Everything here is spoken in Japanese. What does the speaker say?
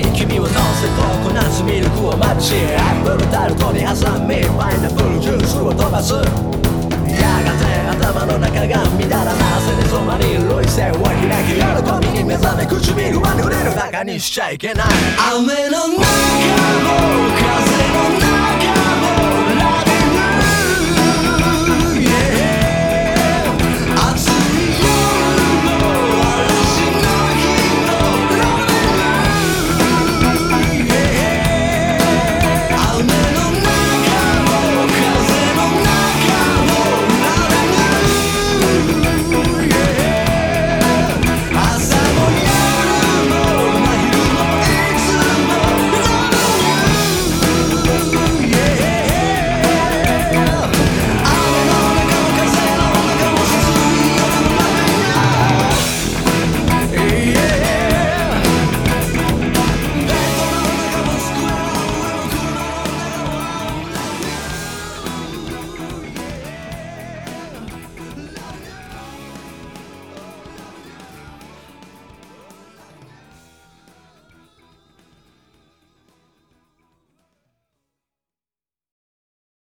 に君を乗せココナッツミルクをマッチアップルタルトに挟みパイナップルジュースを飛ばす。やがて頭の中が乱らな汗で染まり涙線を開き喜びに目覚め唇は濡れるバカにしちゃいけない。雨の中も風の中